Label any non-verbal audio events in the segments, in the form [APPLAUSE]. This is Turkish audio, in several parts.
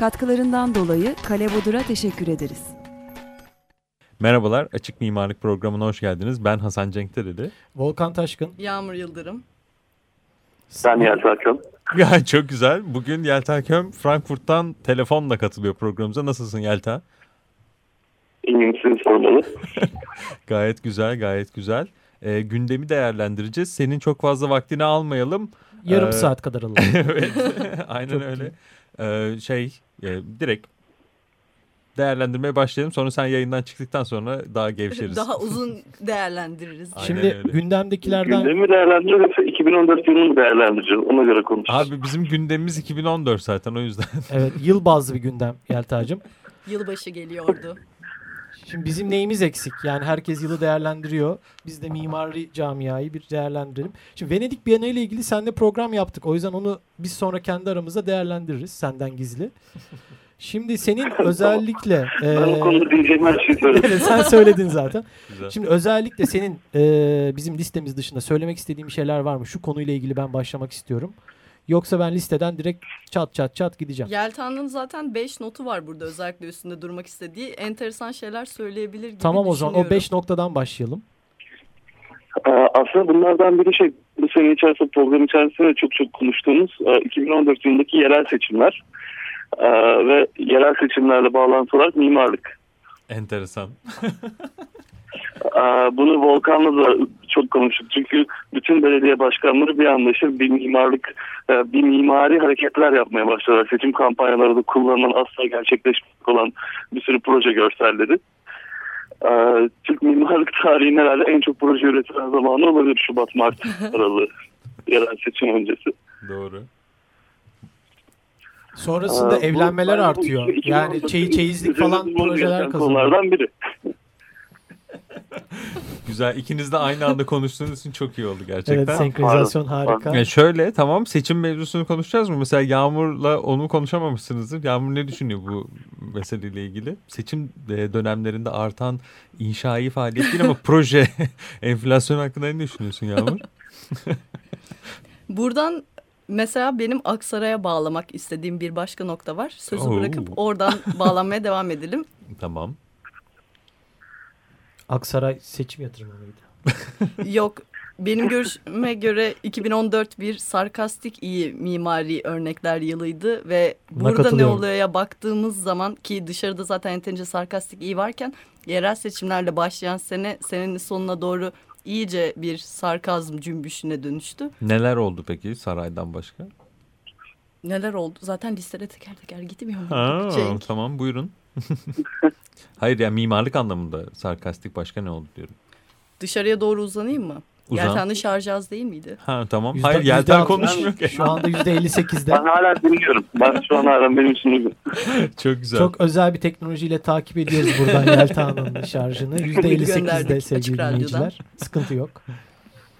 Katkılarından dolayı Kale Bodur'a teşekkür ederiz. Merhabalar, Açık Mimarlık Programı'na hoş geldiniz. Ben Hasan Cenk Dereli. Volkan Taşkın. Yağmur Yıldırım. Ben Yelta [LAUGHS] Akın. Ya çok güzel. Bugün Yelta Köm Frankfurt'tan telefonla katılıyor programımıza. Nasılsın Yelta? İyiyim sizi sormalı. [LAUGHS] Gayet güzel, gayet güzel. Ee, gündemi değerlendireceğiz. Senin çok fazla vaktini almayalım. Yarım Ee, saat kadar alır. [LAUGHS] evet, aynen Çok öyle. Ee, şey, e, direkt değerlendirmeye başlayalım. Sonra sen yayından çıktıktan sonra daha gevşeriz. Daha [LAUGHS] uzun değerlendiririz. Aynen Şimdi öyle. gündemdekilerden Gündemi değerlendireceğiz yoksa 2014 yılını mı değerlendireceğiz? Ona göre konuşacağız. Abi bizim gündemimiz 2014 zaten o yüzden. evet yıl bazlı bir gündem Yelta'cığım. Yılbaşı geliyordu. Şimdi bizim neyimiz eksik? Yani herkes yılı değerlendiriyor. Biz de mimari camiayı bir değerlendirelim. Şimdi Venedik Bienali ile ilgili seninle program yaptık. O yüzden onu biz sonra kendi aramızda değerlendiririz senden gizli. Şimdi senin [LAUGHS] özellikle Ben o eee, konuda diyeceğim her şeyi söyledim. Evet, sen söyledin zaten. [LAUGHS] Güzel. Şimdi özellikle senin eee, bizim listemiz dışında söylemek istediğin bir şeyler var mı? Şu konuyla ilgili ben başlamak istiyorum. Yoksa ben listeden direkt çat çat çat gideceğim. Yeltan'ın zaten 5 notu var burada özellikle üstünde durmak istediği. Enteresan şeyler söyleyebilir gibi Tamam o zaman o düşünüyorum. 5 noktadan başlayalım. Ee, Aslında bunlardan biri şey bu sene içerisinde program içerisinde çok çok konuştuğumuz e, 2014 yılındaki yerel seçimler Ee, ve yerel seçimlerle bağlantılı olarak mimarlık. Enteresan. [LAUGHS] Bunu Volkan'la da çok konuştuk. Çünkü bütün belediye başkanları bir anlaşır bir mimarlık, e, bir mimari hareketler yapmaya başladılar. Seçim kampanyalarında kullanılan asla gerçekleşmek olan bir sürü proje görselleri. Türk mimarlık tarihinin herhalde en çok proje üretilen zamanı olabilir Şubat-Mart [LAUGHS] aralığı yerel seçim öncesi. Doğru. Sonrasında Ee, bu- evlenmeler bu artıyor. iki- Yani 2014 çeyi, çeyizlik falan projeler kazanıyor. Konulardan biri. Güzel. İkiniz de aynı anda konuştuğunuz için çok iyi oldu gerçekten. Evet senkronizasyon Pardon, harika. Ya şöyle tamam seçim mevzusunu konuşacağız mı? Mesela Yağmur'la onu konuşamamışsınızdır. Yağmur ne düşünüyor bu meseleyle ilgili? Seçim e, dönemlerinde artan inşai faaliyet değil ama [LAUGHS] proje [LAUGHS] enflasyon hakkında ne düşünüyorsun Yağmur? [LAUGHS] Buradan mesela benim Aksaray'a bağlamak istediğim bir başka nokta var. Sözü Oo. bırakıp oradan bağlanmaya devam edelim. tamam. Aksaray seçim yatırımı mıydı? [LAUGHS] Yok benim görüşüme göre 2014 bir sarkastik iyi mimari örnekler yılıydı ve Buna burada ne oluyor'ya baktığımız zaman ki dışarıda zaten yeterince sarkastik iyi varken yerel seçimlerle başlayan sene senenin sonuna doğru iyice bir sarkazm cümbüşüne dönüştü. Neler oldu peki saraydan başka? Neler oldu? Zaten listede teker teker gitmiyor mu? Ha, Cenk? tamam buyurun. [LAUGHS] Hayır ya mimarlık anlamında sarkastik başka ne oldu diyorum. Dışarıya doğru uzanayım mı? Uzan. Yelten'de şarjı az değil miydi? Ha tamam. Yüzde- Hayır yüzde Yelten konuşmuyor ki. Şu anda %58'de. Ben hala dinliyorum. Ben şu an hala benim için uygun. [LAUGHS] Çok güzel. Çok özel bir teknolojiyle takip ediyoruz buradan Yeltan'ın şarjını. %58'de Gönderdik açık sevgili dinleyiciler. Sıkıntı yok.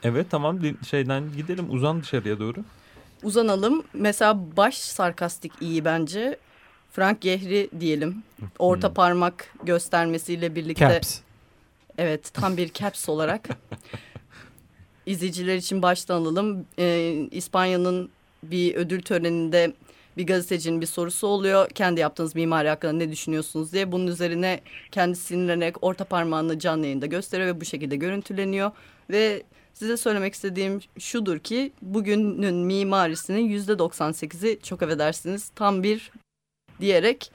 Evet tamam şeyden gidelim uzan dışarıya doğru. Uzanalım. Mesela baş sarkastik iyi bence. Frank Gehry diyelim. Orta parmak göstermesiyle birlikte. Caps. Evet tam bir caps olarak. [LAUGHS] İzleyiciler için baştan alalım. Ee, İspanya'nın bir ödül töreninde bir gazetecinin bir sorusu oluyor. Kendi yaptığınız mimari hakkında ne düşünüyorsunuz diye. Bunun üzerine kendisi sinirlenerek orta parmağını canlı yayında gösteriyor ve bu şekilde görüntüleniyor. Ve size söylemek istediğim şudur ki bugünün mimarisinin yüzde 98'i çok affedersiniz tam bir diyerek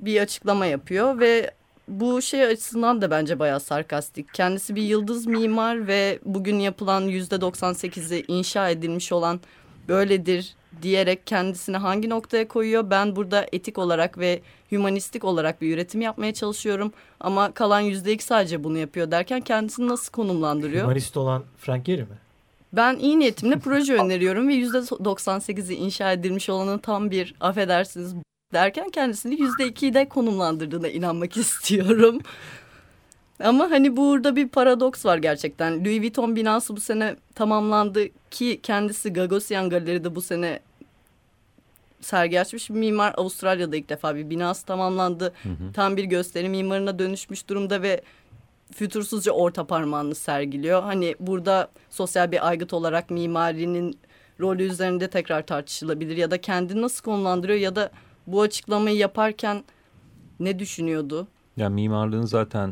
bir açıklama yapıyor ve bu şey açısından da bence bayağı sarkastik. Kendisi bir yıldız mimar ve bugün yapılan yüzde 98'i inşa edilmiş olan böyledir diyerek kendisini hangi noktaya koyuyor? Ben burada etik olarak ve hümanistik olarak bir üretim yapmaya çalışıyorum ama kalan yüzde iki sadece bunu yapıyor derken kendisini nasıl konumlandırıyor? Humanist olan Frank Gehry mi? Ben iyi niyetimle proje öneriyorum ve yüzde 98'i inşa edilmiş olanın tam bir affedersiniz derken kendisini yüzde ikiyi konumlandırdığına inanmak [LAUGHS] istiyorum. Ama hani burada bir paradoks var gerçekten. Louis Vuitton binası bu sene tamamlandı ki kendisi Gagosian Galeri'de bu sene sergi açmış bir mimar. Avustralya'da ilk defa bir binası tamamlandı. Hı hı. Tam bir gösteri mimarına dönüşmüş durumda ve fütursuzca orta parmağını sergiliyor. Hani burada sosyal bir aygıt olarak mimarinin rolü üzerinde tekrar tartışılabilir ya da kendini nasıl konumlandırıyor ya da bu açıklamayı yaparken ne düşünüyordu? Yani mimarlığın zaten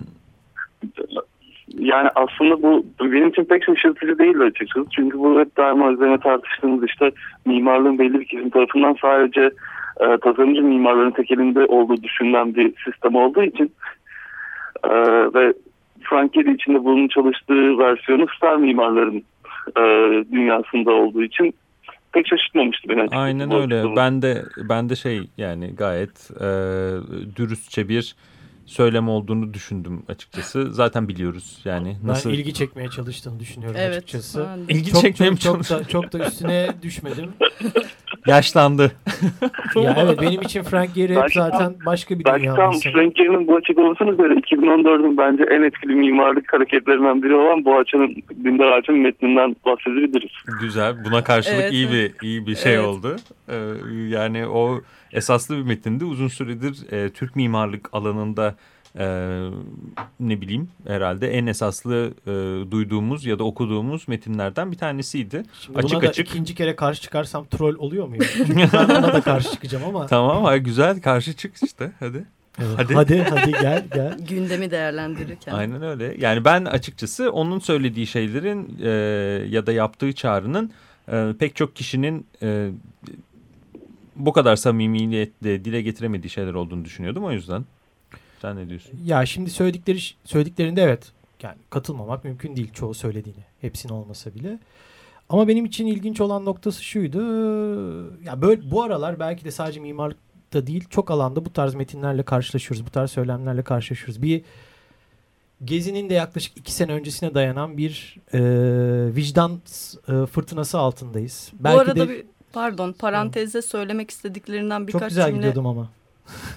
Yani aslında bu benim için pek şaşırtıcı değil açıkçası. Çünkü bu hep daima üzerine tartıştığımız işte mimarlığın belli bir kesim tarafından sadece e, tasarımcı mimarların tekelinde olduğu düşünülen bir sistem olduğu için e, ve Frank Gehry içinde bunun çalıştığı versiyonu star mimarların e, dünyasında olduğu için pek şaşırtmamıştı beni açıkçası. aynen öyle. Ben de ben de şey yani gayet e, dürüstçe bir söylem olduğunu düşündüm açıkçası. Zaten biliyoruz yani nasıl Ben ilgi çekmeye çalıştığını düşünüyorum Evet. açıkçası. ben ilgi Çok, çekmeye çok, çok, da, çok da üstüne düşmedim. [LAUGHS] Yaşlandı. [LAUGHS] ya evet benim için Frank Gehry hep zaten başka bir Belki dünya tam. Frank Gehry'nin bu açıklamasını göre 2014'ün bence en etkili mimarlık hareketlerinden biri olan Boğaçan'ın Dündar Ağaç'ın metninden bahsedebiliriz. Güzel. Buna karşılık Evet, iyi evet. bir iyi bir şey Evet. oldu. Ee, yani o esaslı bir metindi. Uzun süredir e, Türk mimarlık alanında e, ne bileyim herhalde en esaslı e, duyduğumuz ya da okuduğumuz metinlerden bir tanesiydi. Şimdi Açık buna da açık. ikinci kere karşı çıkarsam troll oluyor muyum? Çünkü [LAUGHS] ben ona da karşı çıkacağım ama. Tamam ha, güzel karşı çık işte hadi. Evet, Hadi. hadi. hadi gel gel. [LAUGHS] Gündemi değerlendirirken. Aynen öyle. Yani ben açıkçası onun söylediği şeylerin e, ya da yaptığı çağrının e, pek çok kişinin e, bu kadar samimiyetle dile getiremediği şeyler olduğunu düşünüyordum o yüzden. Sen ne diyorsun? Ya şimdi söyledikleri söylediklerinde evet yani katılmamak mümkün değil çoğu söylediğine. Hepsinin olmasa bile. Ama benim için ilginç olan noktası şuydu. Ya böyle bu aralar belki de sadece mimarlıkta değil çok alanda bu tarz metinlerle karşılaşıyoruz. Bu tarz söylemlerle karşılaşıyoruz. Bir Gezi'nin de yaklaşık iki sene öncesine dayanan bir e, vicdan e, fırtınası altındayız. Bu Belki arada de bir pardon parantezde söylemek istediklerinden birkaç çok güzel cümle gidiyordum ama.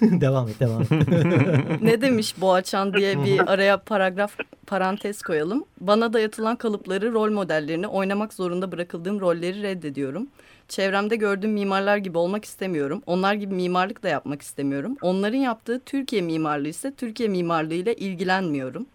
[LAUGHS] devam et devam et. [LAUGHS] ne demiş Boğaçan diye bir araya paragraf parantez koyalım. Bana dayatılan kalıpları, rol modellerini, oynamak zorunda bırakıldığım rolleri reddediyorum. Çevremde gördüğüm mimarlar gibi olmak istemiyorum. Onlar gibi mimarlık da yapmak istemiyorum. Onların yaptığı Türkiye mimarlığı ise Türkiye mimarlığı ile ilgilenmiyorum.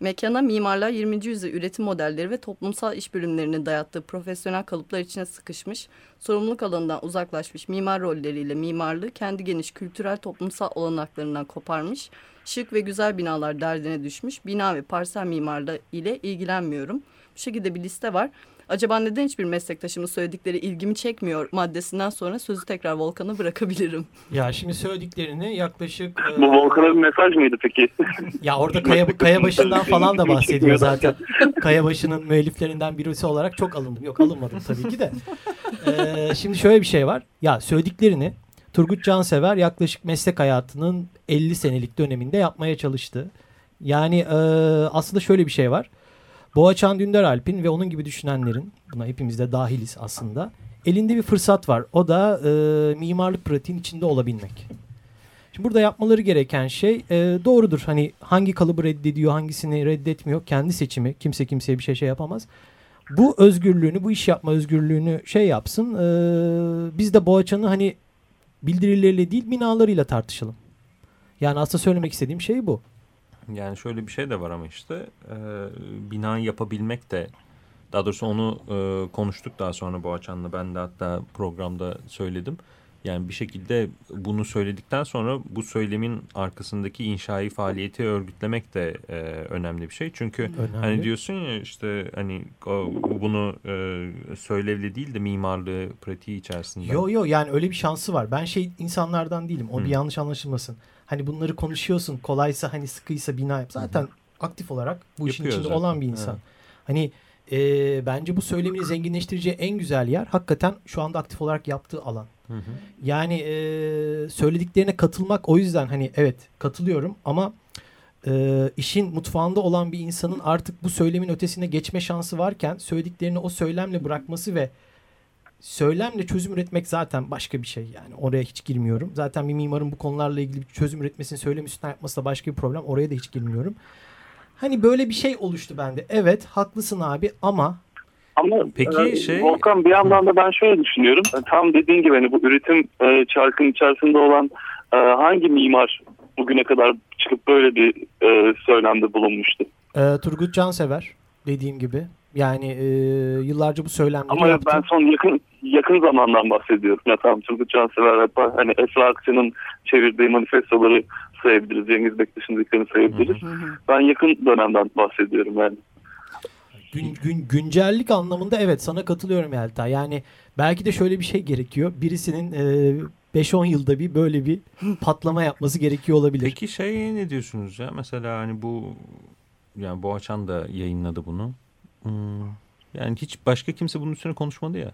Mekana mimarlar 20. yüzyıl üretim modelleri ve toplumsal iş bölümlerinin dayattığı profesyonel kalıplar içine sıkışmış, sorumluluk alanından uzaklaşmış mimar rolleriyle mimarlığı kendi geniş kültürel toplumsal olanaklarından koparmış, şık ve güzel binalar derdine düşmüş, bina ve parsel mimarlığı ile ilgilenmiyorum. Bu şekilde bir liste var. Acaba neden hiçbir meslektaşımın söyledikleri ilgimi çekmiyor maddesinden sonra sözü tekrar Volkan'a bırakabilirim. ya şimdi söylediklerini yaklaşık e, Bu Volkan'a bir mesaj mıydı peki? Ya orada Kaya, Kaya Başı'ndan falan da bahsediyor zaten. Kaya Başı'nın müelliflerinden birisi olarak çok alındım. Yok alınmadım tabii ki de. Ee, şimdi şöyle bir şey var. Ya söylediklerini Turgut Cansever yaklaşık meslek hayatının 50 senelik döneminde yapmaya çalıştı. Yani e, aslında şöyle bir şey var. Boğaçan Dündar Alp'in ve onun gibi düşünenlerin, buna hepimiz de dahiliz aslında, elinde bir fırsat var. O da e, mimarlık pratiğin içinde olabilmek. Şimdi burada yapmaları gereken şey e, doğrudur. Hani hangi kalıbı reddediyor, hangisini reddetmiyor. Kendi seçimi. Kimse kimseye bir şey şey yapamaz. Bu özgürlüğünü, bu iş yapma özgürlüğünü şey yapsın. E, biz de Boğaçan'ı hani bildirileriyle değil binalarıyla tartışalım. Yani aslında söylemek istediğim şey bu. Yani şöyle bir şey de var ama işte e, bina yapabilmek de daha doğrusu onu e, konuştuk daha sonra Boğaçan'la ben de hatta programda söyledim. Yani bir şekilde bunu söyledikten sonra bu söylemin arkasındaki inşai faaliyeti örgütlemek de e, önemli bir şey. Çünkü Önemli. hani diyorsun ya işte hani o, bunu e, söylevle değil de mimarlığı pratiği içerisinde. Yo yo yani öyle bir şansı var. Ben şey insanlardan değilim. O bir Hı. yanlış anlaşılmasın. Hani bunları konuşuyorsun. Kolaysa hani sıkıysa bina yap. Zaten aktif olarak bu işin Yapıyor içinde zaten. olan bir insan. Evet. Hani e, bence bu söylemini zenginleştireceği en güzel yer hakikaten şu anda aktif olarak yaptığı alan. Hı hı. Yani e, söylediklerine katılmak o yüzden hani evet katılıyorum ama e, işin mutfağında olan bir insanın artık bu söylemin ötesine geçme şansı varken söylediklerini o söylemle bırakması ve söylemle çözüm üretmek zaten başka bir şey yani oraya hiç girmiyorum. Zaten bir mimarın bu konularla ilgili bir çözüm üretmesini söylem üstünden yapması da başka bir problem. Oraya da hiç girmiyorum. Hani böyle bir şey oluştu bende. Evet haklısın abi ama Ama Peki e, şey- Volkan bir yandan da ben şöyle düşünüyorum. E, Tam dediğin gibi hani bu üretim e, çarkının içerisinde olan e, hangi mimar bugüne kadar çıkıp böyle bir e, söylemde bulunmuştu? e, Turgut Cansever dediğim gibi yani e, yıllarca bu söylemleri Ama yaptı. ben son yakın yakın zamandan bahsediyorum. Ya tamam Turgut Cansever hatta hani Esra Akçı'nın çevirdiği manifestoları sayabiliriz. Cengiz Bektaş'ın diklerini sayabiliriz. Hı hı. Ben yakın dönemden bahsediyorum yani. Gün, gün, güncellik anlamında evet sana katılıyorum Yelta. Yani belki de şöyle bir şey gerekiyor. Birisinin e, 5-10 yılda bir böyle bir patlama yapması gerekiyor olabilir. Peki şey ne diyorsunuz ya? Mesela hani bu yani Boğaçan da yayınladı bunu. Hmm, yani hiç başka kimse bunun üstüne konuşmadı ya.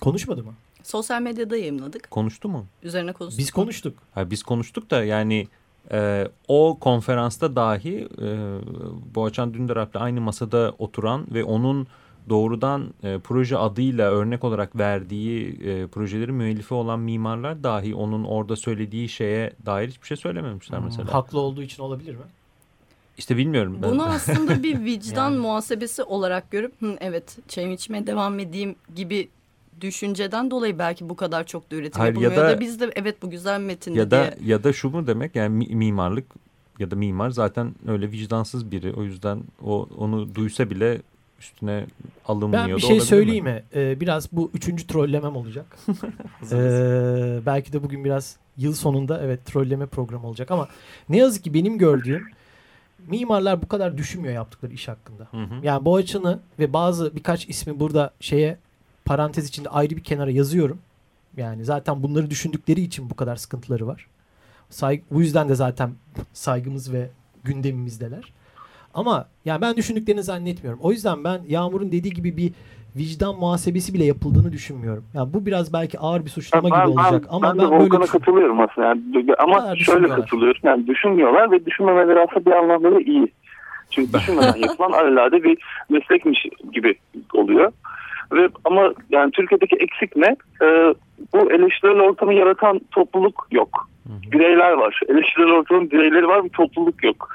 Konuşmadı mı? Sosyal medyada yayınladık. Konuştu mu? Üzerine konuştuk. Biz konuştuk. Ha, biz konuştuk da yani e, o konferansta dahi e, Boğaçan Dündarap'la aynı masada oturan ve onun doğrudan e, proje adıyla örnek olarak verdiği e, projelerin müellifi olan mimarlar dahi onun orada söylediği şeye dair hiçbir şey söylememişler mesela. Haklı olduğu için olabilir mi? İşte bilmiyorum. Ben. Bunu aslında bir [LAUGHS] vicdan Yani. muhasebesi olarak görüp Hı, evet çayımı içmeye devam edeyim gibi düşünceden dolayı belki bu kadar çok da üretim Hayır, ya yapılmıyor. Ya da- da, biz de evet bu güzel metindi ya da diye. ya da şu mu demek yani mi- mimarlık ya da mimar zaten öyle vicdansız biri. O yüzden o onu duysa bile üstüne alınmıyor Ben bir şey söyleyeyim mi? mi? Ee, biraz bu üçüncü trollemem olacak. [LAUGHS] Ee, belki de bugün biraz yıl sonunda evet trolleme programı olacak ama ne yazık ki benim gördüğüm mimarlar bu kadar düşünmüyor yaptıkları iş hakkında. Hı hı. Yani Boğaçan'ı ve bazı birkaç ismi burada şeye parantez içinde ayrı bir kenara yazıyorum. Yani zaten bunları düşündükleri için bu kadar sıkıntıları var. Saygı, bu yüzden de zaten saygımız ve gündemimizdeler. Ama yani ben düşündüklerini zannetmiyorum. O yüzden ben Yağmur'un dediği gibi bir vicdan muhasebesi bile yapıldığını düşünmüyorum. Yani bu biraz belki ağır bir suçlama gibi olacak ama ben, ben, böyle düşün- katılıyorum aslında. Yani, ama şöyle katılıyorum. Yani düşünmüyorlar ve düşünmemeleri aslında bir anlamda da iyi. Çünkü [LAUGHS] düşünmeden yapılan alelade bir meslekmiş gibi oluyor. Ve ama yani Türkiye'deki eksik ne? Ee, bu eleştirel ortamı yaratan topluluk yok. Bireyler var. Eleştirel ortamın bireyleri var bir topluluk yok.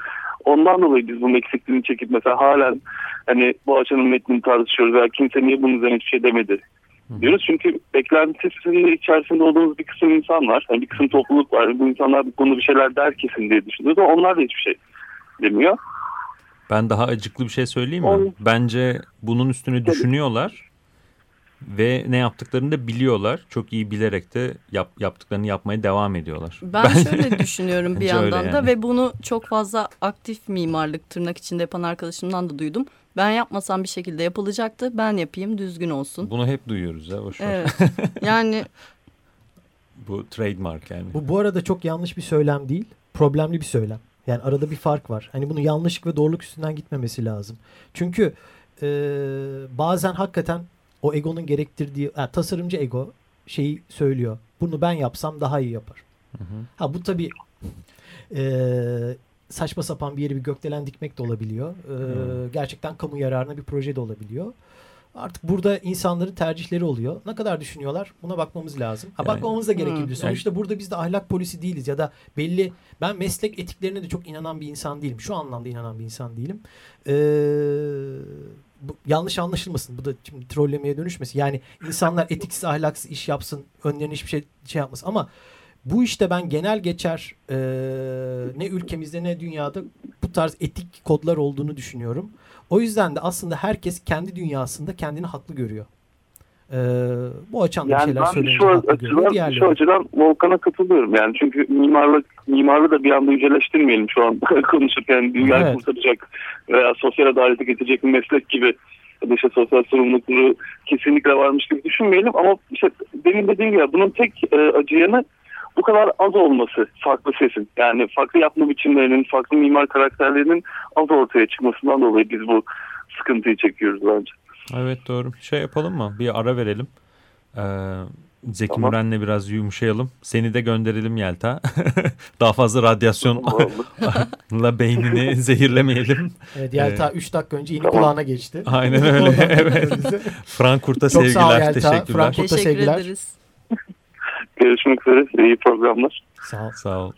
Ondan dolayı biz bunun eksikliğini çekip mesela halen hani bu açının metnini tartışıyoruz veya kimse niye bunun üzerine hiçbir şey demedi diyoruz. Çünkü beklentisinin içerisinde olduğumuz bir kısım insan var. Yani bir kısım topluluk var. Bu insanlar bu konuda bir şeyler der kesin diye düşünüyoruz ama onlar da hiçbir şey demiyor. Ben daha acıklı bir şey söyleyeyim mi? Olur. Bence bunun üstüne düşünüyorlar ve ne yaptıklarını da biliyorlar. Çok iyi bilerek de yap, yaptıklarını yapmaya devam ediyorlar. Ben şöyle düşünüyorum bir yandan da yani. ve bunu çok fazla aktif mimarlık tırnak içinde yapan arkadaşımdan da duydum. Ben yapmasam bir şekilde yapılacaktı. Ben yapayım düzgün olsun. Bunu hep duyuyoruz ya. Boş ver. Evet. [LAUGHS] Yani Bu trademark yani. Bu bu arada çok yanlış bir söylem değil. Problemli bir söylem. Yani arada bir fark var. Hani bunu yanlışlık ve doğruluk üstünden gitmemesi lazım. Çünkü e, bazen hakikaten o egonun gerektirdiği ha, tasarımcı ego şeyi söylüyor. Bunu ben yapsam daha iyi yapar. Hı hı. Ha bu tabii e, saçma sapan bir yere bir gökdelen dikmek de olabiliyor. E. Gerçekten kamu yararına bir proje de olabiliyor. Artık burada insanların tercihleri oluyor. Ne kadar düşünüyorlar buna bakmamız lazım. Ha, Yani- bakmamız da gerekebilir. Sonuçta burada biz de ahlak polisi değiliz ya da belli ben meslek etiklerine de çok inanan bir insan değilim. Şu anlamda inanan bir insan değilim. Ee, bu, yanlış anlaşılmasın. Bu da şimdi trollemeye dönüşmesin. Yani insanlar [LAUGHS] etiksiz ahlaksız iş yapsın. Önlerine hiçbir şey şey yapmasın. Ama bu işte ben genel geçer e, ne ülkemizde ne dünyada bu tarz etik kodlar olduğunu düşünüyorum. O yüzden de aslında herkes kendi dünyasında kendini haklı görüyor. E, bu açan bir Yani şeyler söyleyince şu görüyor. açıdan, Diğerleri- şu açıdan Volkan'a katılıyorum. Yani çünkü mimarlık mimarlığı da bir anda yüceleştirmeyelim şu an [LAUGHS] konuşurken dünyayı Evet. kurtaracak veya sosyal adaleti getirecek bir meslek gibi işte sosyal sorumlulukları kesinlikle varmış gibi düşünmeyelim ama işte demin dediğim gibi bunun tek e, acıyanı bu kadar az olması farklı sesin. Yani farklı yapma biçimlerinin, farklı mimar karakterlerinin az ortaya çıkmasından dolayı biz bu sıkıntıyı çekiyoruz bence. Evet doğru. Şey yapalım mı? Bir ara verelim. Ee, Zeki Tamam. Müren'le biraz yumuşayalım. Seni de gönderelim Yelta. [LAUGHS] Daha fazla radyasyonla [LAUGHS] beynini [LAUGHS] zehirlemeyelim. Evet, Yelta 3 dakika önce yeni Tamam. kulağına geçti. Aynen öyle. evet. Frankfurt'a Çok sağ ol sevgiler, Yelta. teşekkürler. Teşekkür sevgiler. ederiz. Görüşmek üzere. İyi programlar. Sağ ol. Sağ ol.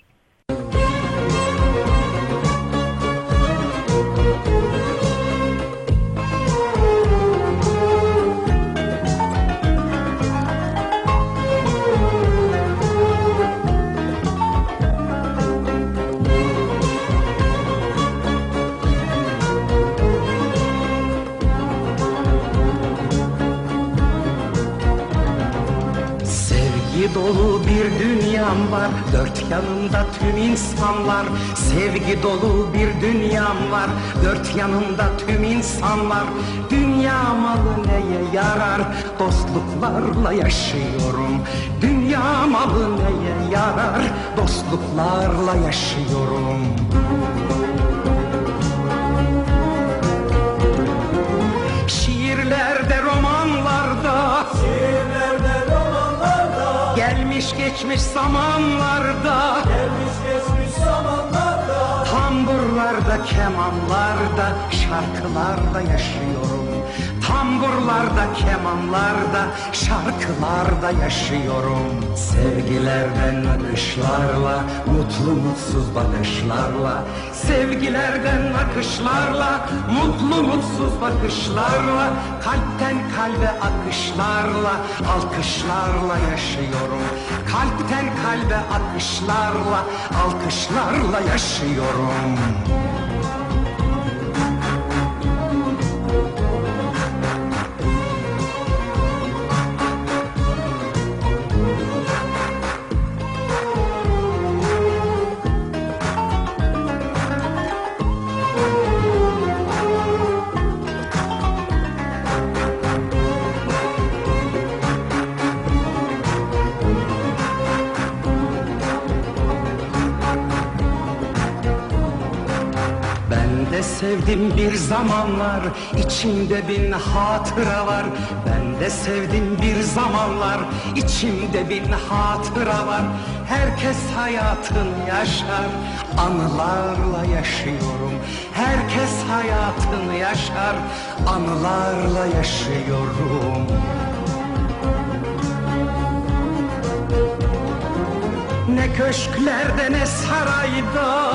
Dolu bir dünyam var. Dört yanımda tüm insanlar Sevgi dolu bir dünyam var. Dört yanımda tüm insanlar Dünya malı neye yarar? Dostluklarla yaşıyorum Dünya malı neye yarar? Dostluklarla yaşıyorum. Şiirlerde, romanlarda Şiirlerde, Gelmiş geçmiş zamanlarda Gelmiş geçmiş zamanlarda Tamburlarda, kemanlarda Şarkılarda yaşıyorum Tamburlarda, kemanlarda Şarkılarda yaşıyorum. Sevgilerden akışlarla Mutlu mutsuz bakışlarla. Sevgilerden akışlarla Mutlu mutsuz bakışlarla. Kalpten kalbe akışlarla Alkışlarla yaşıyorum. Kalpten kalbe akışlarla Alkışlarla yaşıyorum sevdim bir zamanlar içimde bin hatıra var. Ben de sevdim bir zamanlar içimde bin hatıra var. Herkes hayatını yaşar anılarla yaşıyorum. Herkes hayatını yaşar anılarla yaşıyorum. Ne köşklerde ne sarayda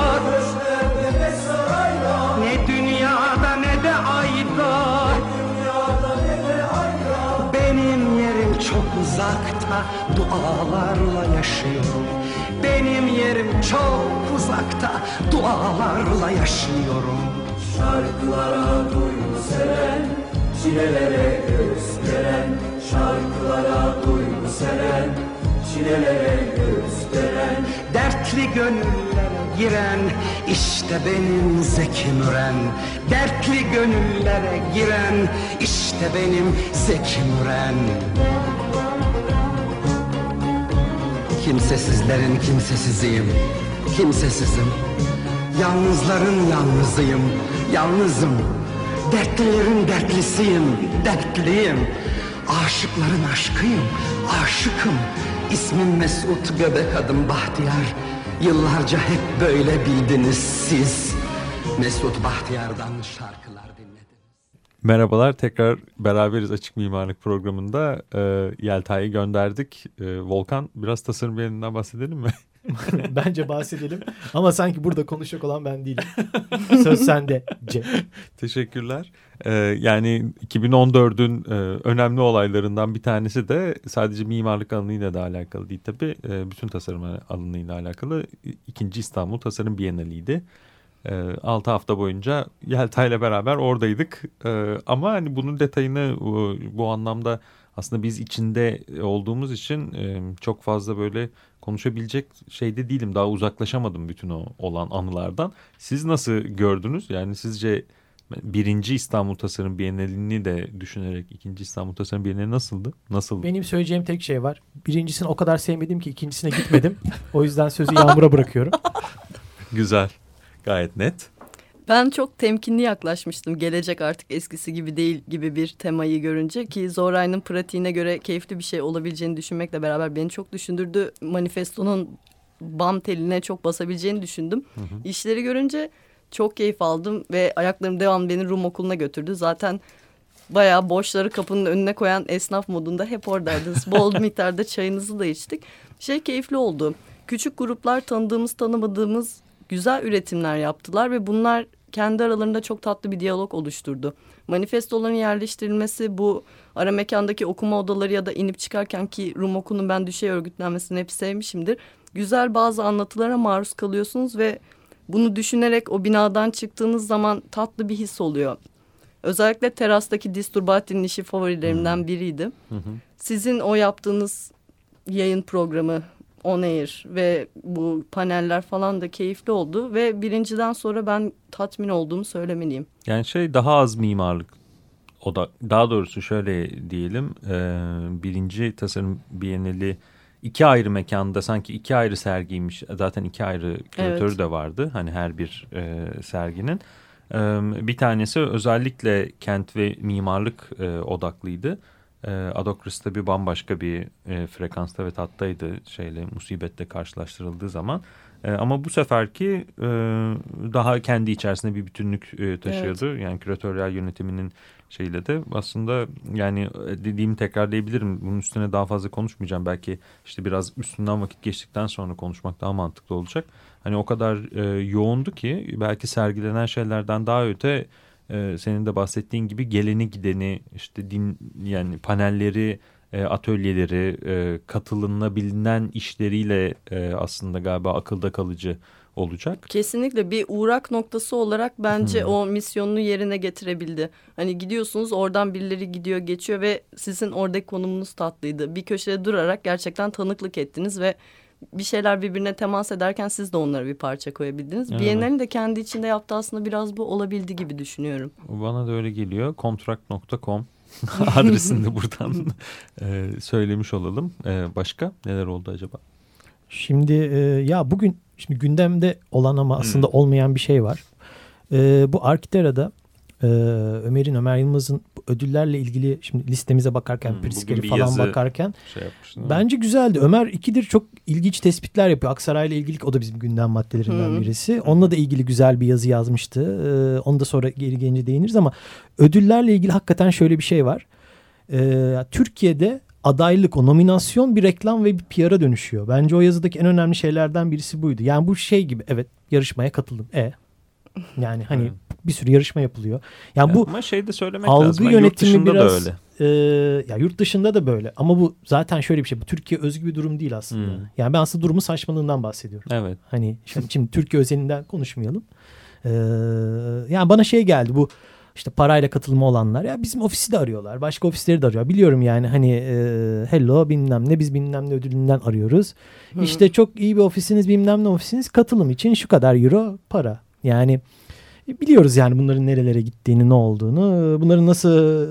uzakta Dualarla yaşıyorum. Benim yerim çok uzakta Dualarla yaşıyorum. Şarkılara duygu seren, çilelere göğüs geren. Şarkılara duygu seren, çilelere göğüs geren. Dertli gönüllere giren işte benim Zeki Müren Dertli gönüllere giren işte benim Zeki Müren Kimsesizlerin kimsesiziyim Kimsesizim. Yalnızların yalnızıyım Yalnızım. Dertlilerin dertlisiyim Dertliyim. Aşıkların aşkıyım Aşıkım. İsmim Mesut Göbek adım Bahtiyar. Yıllarca hep böyle bildiniz siz. Mesut Bahtiyar'dan şarkılar dinledim Merhabalar tekrar beraberiz Açık Mimarlık programında e, Yelta'yı gönderdik. E, Volkan biraz tasarım yerinden bahsedelim mi? [LAUGHS] [LAUGHS] Bence bahsedelim. Ama sanki burada konuşacak olan ben değilim. [LAUGHS] Söz sende C. Teşekkürler. E, yani 2014'ün e, önemli olaylarından bir tanesi de sadece mimarlık alanıyla da alakalı değil tabii. E, bütün tasarım alanıyla alakalı ikinci İstanbul Tasarım Bienaliydi. 6 hafta boyunca Yelta ile beraber oradaydık. E, ama hani bunun detayını bu, bu anlamda aslında biz içinde olduğumuz için e, çok fazla böyle konuşabilecek şeyde değilim. Daha uzaklaşamadım bütün o olan anılardan. Siz nasıl gördünüz? Yani sizce birinci İstanbul Tasarım Bienalini de düşünerek ikinci İstanbul Tasarım Bienali nasıldı? Nasıl? Benim söyleyeceğim tek şey var. Birincisini o kadar sevmedim ki ikincisine gitmedim. o yüzden sözü Yağmur'a bırakıyorum. [LAUGHS] Güzel. Gayet net. Ben çok temkinli yaklaşmıştım. Gelecek artık eskisi gibi değil gibi bir temayı görünce ki Zoray'ın pratiğine göre keyifli bir şey olabileceğini düşünmekle beraber beni çok düşündürdü. Manifestonun bam teline çok basabileceğini düşündüm. İşleri görünce çok keyif aldım ve ayaklarım devam beni Rum okuluna götürdü. Zaten bayağı boşları kapının önüne koyan esnaf modunda hep oradaydınız. [LAUGHS] Bol miktarda çayınızı da içtik. Şey keyifli oldu. Küçük gruplar tanıdığımız tanımadığımız güzel üretimler yaptılar ve bunlar kendi aralarında çok tatlı bir diyalog oluşturdu. Manifestoların yerleştirilmesi bu ara mekandaki okuma odaları ya da inip çıkarken ki Rum okulunun ben düşey örgütlenmesini hep sevmişimdir. Güzel bazı anlatılara maruz kalıyorsunuz ve bunu düşünerek o binadan çıktığınız zaman tatlı bir his oluyor. Özellikle terastaki Disturbati'nin işi favorilerimden biriydi. Sizin o yaptığınız yayın programı On Air ve bu paneller falan da keyifli oldu ve birinciden sonra ben tatmin olduğumu söylemeliyim. Yani şey daha az mimarlık. O da daha doğrusu şöyle diyelim e, birinci tasarım bienali iki ayrı mekanda sanki iki ayrı sergiymiş. Zaten iki ayrı küratörü Evet. de vardı. Hani her bir e, serginin. E, bir tanesi özellikle kent ve mimarlık e, odaklıydı. E, Adokris tabii bambaşka bir e, frekansta ve tattaydı şeyle musibette karşılaştırıldığı zaman. E, ama bu seferki e, daha kendi içerisinde bir bütünlük e, taşıyordu. Yani küratöryel yönetiminin şeyle de aslında yani e, dediğimi tekrarlayabilirim. Bunun üstüne daha fazla konuşmayacağım. Belki işte biraz üstünden vakit geçtikten sonra konuşmak daha mantıklı olacak. Hani o kadar e, yoğundu ki belki sergilenen şeylerden daha öte e, senin de bahsettiğin gibi geleni gideni işte din yani panelleri e, atölyeleri e, katılınabilinen işleriyle e, aslında galiba akılda kalıcı olacak. Kesinlikle bir uğrak noktası olarak bence o misyonunu yerine getirebildi. Hani gidiyorsunuz oradan birileri gidiyor geçiyor ve sizin oradaki konumunuz tatlıydı. Bir köşede durarak gerçekten tanıklık ettiniz ve bir şeyler birbirine temas ederken siz de onlara bir parça koyabildiniz. Evet. Biennial'in de kendi içinde yaptığı aslında biraz bu olabildi gibi düşünüyorum. Bana da öyle geliyor. Contract.com [LAUGHS] adresini de buradan e, söylemiş olalım. E, başka neler oldu acaba? Şimdi e, ya bugün şimdi gündemde olan ama aslında Hmm. olmayan bir şey var. E, bu Arkitera'da e, Ömer'in Ömer Yılmaz'ın ödüllerle ilgili şimdi listemize bakarken Hmm, Pritzker'i falan bakarken Şey yapmıştın, bence güzeldi. Ömer ikidir çok ilginç tespitler yapıyor. Aksaray'la ilgili o da bizim gündem maddelerinden Hı. birisi. Onunla da ilgili güzel bir yazı yazmıştı. E, onu da sonra geri gelince değiniriz ama ödüllerle ilgili hakikaten şöyle bir şey var. E, Türkiye'de adaylık, o nominasyon bir reklam ve bir PR'a dönüşüyor. Bence o yazıdaki en önemli şeylerden birisi buydu. Yani bu şey gibi evet yarışmaya katıldım. E yani hani Evet. bir sürü yarışma yapılıyor. Yani bu Ama şey de söylemek algı lazım. Yani yurt yönetimi dışında biraz da öyle. e, ya yurt dışında da böyle ama bu zaten şöyle bir şey bu Türkiye özgü bir durum değil aslında. Hmm. Yani ben aslında durumun saçmalığından bahsediyorum. Evet. Hani şimdi, şimdi Türkiye özelinden konuşmayalım. Ee, yani bana şey geldi bu işte parayla katılma olanlar ya bizim ofisi de arıyorlar. Başka ofisleri de arıyor. Biliyorum yani hani e, hello bilmem ne biz bilmem ne ödülünden arıyoruz. Hı. İşte çok iyi bir ofisiniz bilmem ne ofisiniz katılım için şu kadar euro para. Yani e, biliyoruz yani bunların nerelere gittiğini ne olduğunu. Bunların nasıl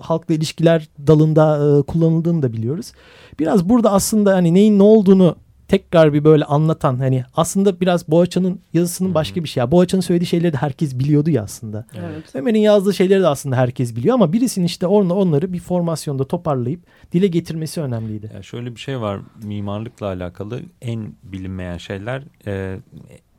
halkla ilişkiler dalında e, kullanıldığını da biliyoruz. Biraz burada aslında hani neyin ne olduğunu tekrar bir böyle anlatan hani aslında biraz Boğaçan'ın yazısının başka bir şey. Ya Boğaçan'ın söylediği şeyleri de herkes biliyordu ya aslında. Evet. Ömer'in yazdığı şeyleri de aslında herkes biliyor ama birisinin işte onla onları bir formasyonda toparlayıp dile getirmesi önemliydi. Ya şöyle bir şey var mimarlıkla alakalı en bilinmeyen şeyler e,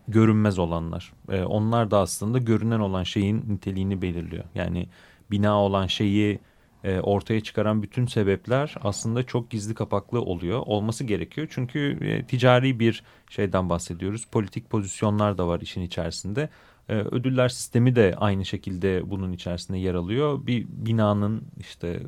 görünmez olanlar. E, onlar da aslında görünen olan şeyin niteliğini belirliyor. Yani bina olan şeyi e, ortaya çıkaran bütün sebepler aslında çok gizli kapaklı oluyor. Olması gerekiyor çünkü e, ticari bir şeyden bahsediyoruz. Politik pozisyonlar da var işin içerisinde. E, ödüller sistemi de aynı şekilde bunun içerisinde yer alıyor. Bir binanın işte e,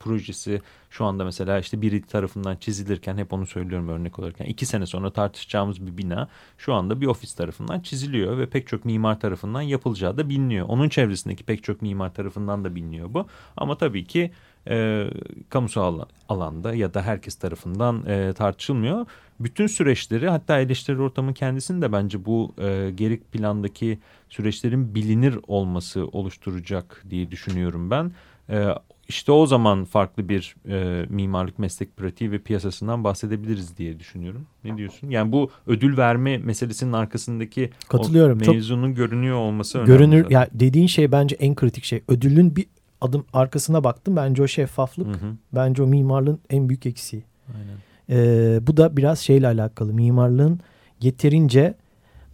projesi şu anda mesela işte biri tarafından çizilirken hep onu söylüyorum örnek olarak. Yani iki sene sonra tartışacağımız bir bina şu anda bir ofis tarafından çiziliyor ve pek çok mimar tarafından yapılacağı da biliniyor. Onun çevresindeki pek çok mimar tarafından da biliniyor bu. Ama tabii ki e, kamusal alanda ya da herkes tarafından e, tartışılmıyor. Bütün süreçleri hatta eleştiri ortamın kendisini de bence bu e, geri plandaki süreçlerin bilinir olması oluşturacak diye düşünüyorum ben. E, işte o zaman farklı bir e, mimarlık meslek pratiği ve piyasasından bahsedebiliriz diye düşünüyorum. Ne diyorsun? Yani bu ödül verme meselesinin arkasındaki Katılıyorum. o Çok mevzunun görünüyor olması önemli. görünür ya dediğin şey bence en kritik şey. Ödülün bir adım arkasına baktım. Bence o şeffaflık. Hı hı, Bence o mimarlığın en büyük eksiği. aynen. Ee, bu da biraz şeyle alakalı. Mimarlığın yeterince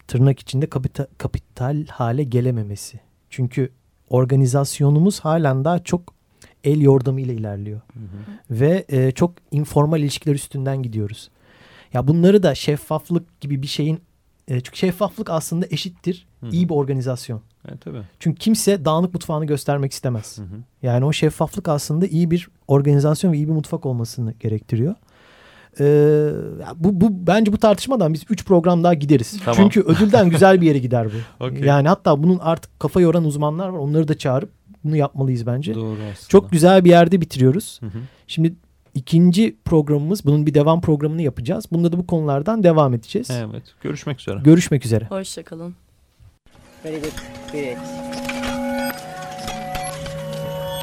tırnak içinde kapital, kapital hale gelememesi. Çünkü organizasyonumuz halen daha çok el yordamıyla ilerliyor. Hı hı. Ve e, çok informal ilişkiler üstünden gidiyoruz. Ya bunları da şeffaflık gibi bir şeyin e, çünkü şeffaflık aslında eşittir Hı hı. iyi bir organizasyon. Evet, tabii. Çünkü kimse dağınık mutfağını göstermek istemez. Hı hı. Yani o şeffaflık aslında iyi bir organizasyon ve iyi bir mutfak olmasını gerektiriyor. Ee, bu, bu bence bu tartışmadan biz 3 program daha gideriz. Tamam. Çünkü ödülden güzel bir yere gider bu. [LAUGHS] Okey. Yani hatta bunun artık kafa yoran uzmanlar var. Onları da çağırıp bunu yapmalıyız bence. Doğru aslında. Çok güzel bir yerde bitiriyoruz. Hı hı. Şimdi ikinci programımız bunun bir devam programını yapacağız. Bunda da bu konulardan devam edeceğiz. Evet. Görüşmek üzere. Görüşmek üzere. Hoşçakalın.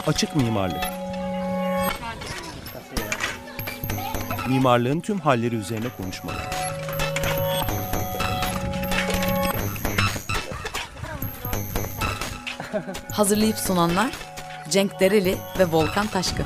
Açık mimarlık. Mimarlığın tüm halleri üzerine konuşmalar. Hazırlayıp sunanlar Cenk Dereli ve Volkan Taşkın.